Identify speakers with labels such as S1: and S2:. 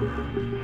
S1: Música